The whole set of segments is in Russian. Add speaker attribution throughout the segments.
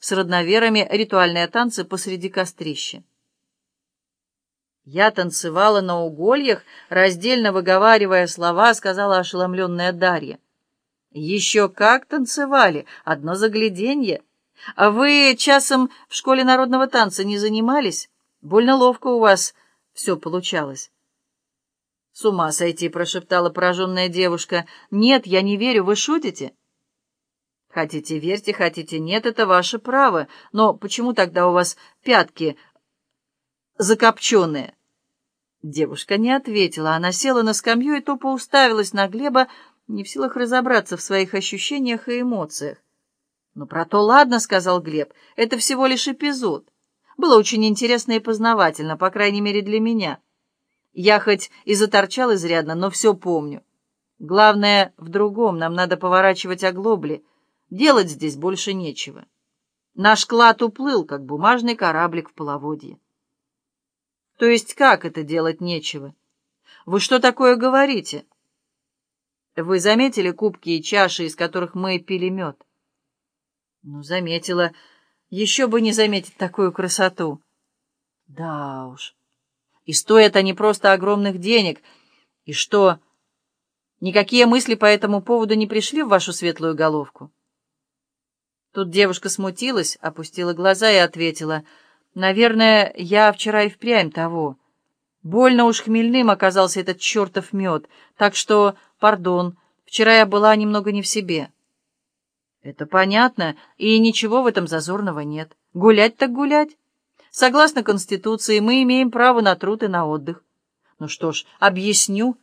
Speaker 1: с родноверами ритуальные танцы посреди кострища. «Я танцевала на угольях», — раздельно выговаривая слова, сказала ошеломленная Дарья. «Еще как танцевали! Одно загляденье! А вы часом в школе народного танца не занимались? Больно ловко у вас все получалось». «С ума сойти!» — прошептала пораженная девушка. «Нет, я не верю, вы шутите?» «Хотите верьте, хотите нет, это ваше право. Но почему тогда у вас пятки закопченные?» Девушка не ответила. Она села на скамью и тупо уставилась на Глеба, не в силах разобраться в своих ощущениях и эмоциях. «Ну, про то ладно», — сказал Глеб. «Это всего лишь эпизод. Было очень интересно и познавательно, по крайней мере, для меня. Я хоть и заторчал изрядно, но все помню. Главное в другом. Нам надо поворачивать оглобли. Делать здесь больше нечего. Наш клад уплыл, как бумажный кораблик в половодье». То есть как это делать нечего? Вы что такое говорите? Вы заметили кубки и чаши, из которых мы пили мед? Ну, заметила. Еще бы не заметить такую красоту. Да уж. И стоят они просто огромных денег. И что, никакие мысли по этому поводу не пришли в вашу светлую головку? Тут девушка смутилась, опустила глаза и ответила — Наверное, я вчера и впрямь того. Больно уж хмельным оказался этот чертов мед, так что, пардон, вчера я была немного не в себе. Это понятно, и ничего в этом зазорного нет. Гулять так гулять. Согласно Конституции, мы имеем право на труд и на отдых. Ну что ж, объясню.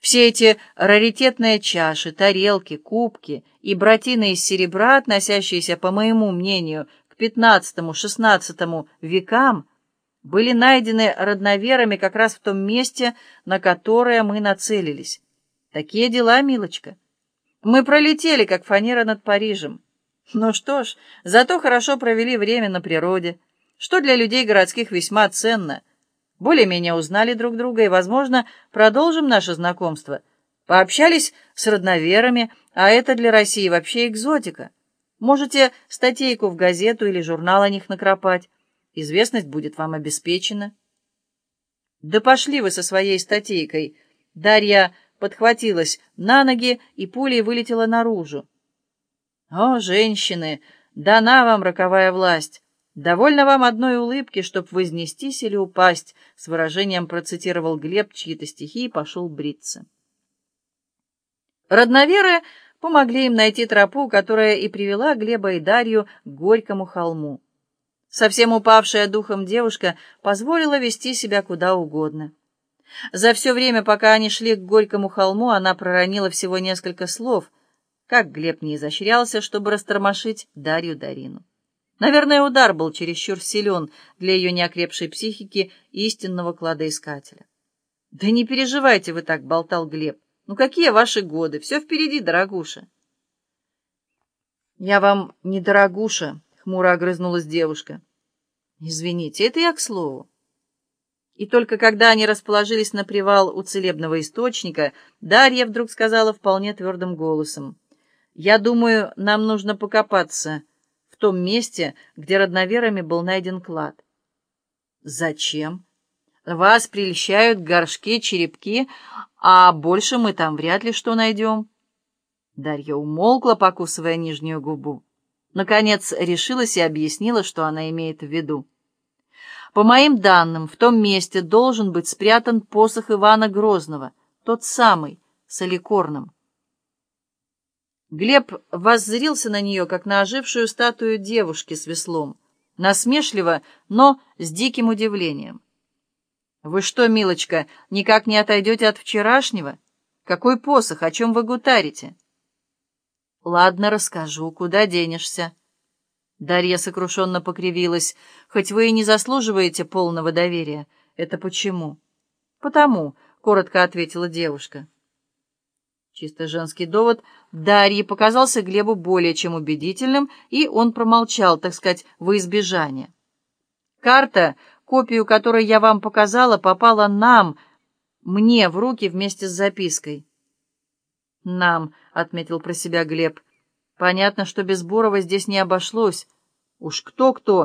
Speaker 1: Все эти раритетные чаши, тарелки, кубки и братины из серебра, относящиеся, по моему мнению, к XV-XVI векам были найдены родноверами как раз в том месте, на которое мы нацелились. Такие дела, милочка. Мы пролетели, как фанера над Парижем. Ну что ж, зато хорошо провели время на природе, что для людей городских весьма ценно. Более-менее узнали друг друга и, возможно, продолжим наше знакомство. Пообщались с родноверами, а это для России вообще экзотика. Можете статейку в газету или журнал о них накропать. Известность будет вам обеспечена. Да пошли вы со своей статейкой. Дарья подхватилась на ноги и пулей вылетела наружу. О, женщины, дана вам роковая власть. Довольно вам одной улыбки, чтоб вознестись или упасть, с выражением процитировал Глеб чьи-то стихи и пошел бриться. Родноверы помогли им найти тропу, которая и привела Глеба и Дарью к Горькому холму. Совсем упавшая духом девушка позволила вести себя куда угодно. За все время, пока они шли к Горькому холму, она проронила всего несколько слов, как Глеб не изощрялся, чтобы растормошить Дарью Дарину. Наверное, удар был чересчур силен для ее неокрепшей психики истинного кладоискателя. «Да не переживайте вы так», — болтал Глеб. Ну какие ваши годы? Все впереди, дорогуша. Я вам не дорогуша, хмуро огрызнулась девушка. Извините, это я к слову. И только когда они расположились на привал у целебного источника, Дарья вдруг сказала вполне твердым голосом. «Я думаю, нам нужно покопаться в том месте, где родноверами был найден клад». «Зачем?» «Вас прельщают горшки, черепки, а больше мы там вряд ли что найдем. Дарья умолкла, покусывая нижнюю губу. Наконец решилась и объяснила, что она имеет в виду. По моим данным, в том месте должен быть спрятан посох Ивана Грозного, тот самый, с аликорном. Глеб воззрился на нее, как на ожившую статую девушки с веслом, насмешливо, но с диким удивлением. «Вы что, милочка, никак не отойдете от вчерашнего? Какой посох, о чем вы гутарите?» «Ладно, расскажу, куда денешься?» Дарья сокрушенно покривилась. «Хоть вы и не заслуживаете полного доверия. Это почему?» «Потому», — коротко ответила девушка. Чисто женский довод Дарье показался Глебу более чем убедительным, и он промолчал, так сказать, во избежание. Карта Копию, которую я вам показала, попала нам, мне, в руки вместе с запиской. «Нам», — отметил про себя Глеб. «Понятно, что без Бурова здесь не обошлось. Уж кто-кто,